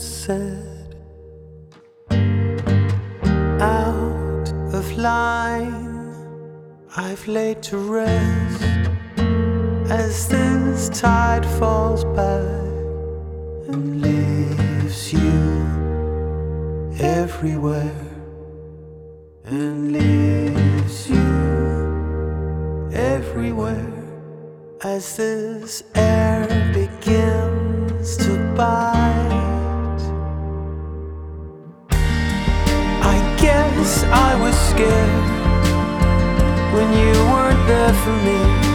said Out of line I've laid to rest As this tide falls back And leaves you everywhere And leaves you everywhere as this air begins to bite. Scared when you weren't there for me.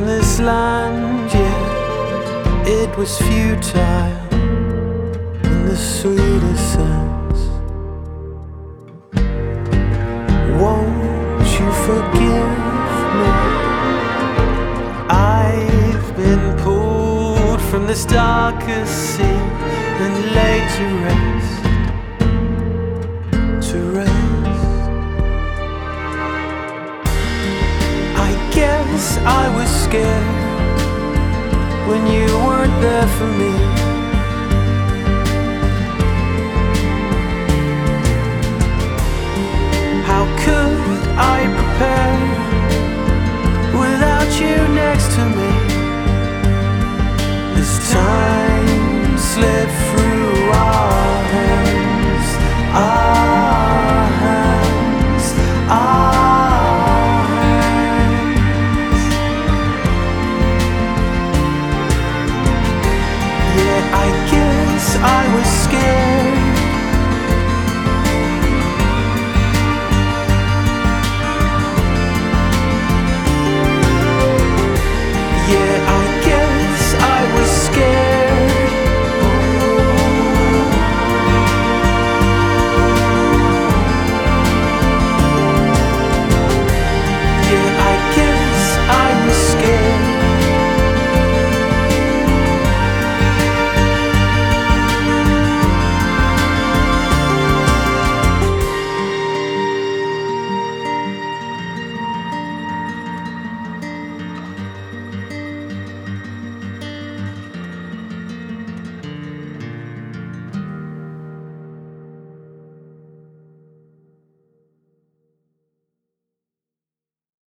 This land, yeah, it was futile in the sweetest sense. Won't you forgive me? I've been pulled from this darkest sea and laid to rest. I was scared when you weren't there for me. How could I prepare without you next to me? This time slipped through our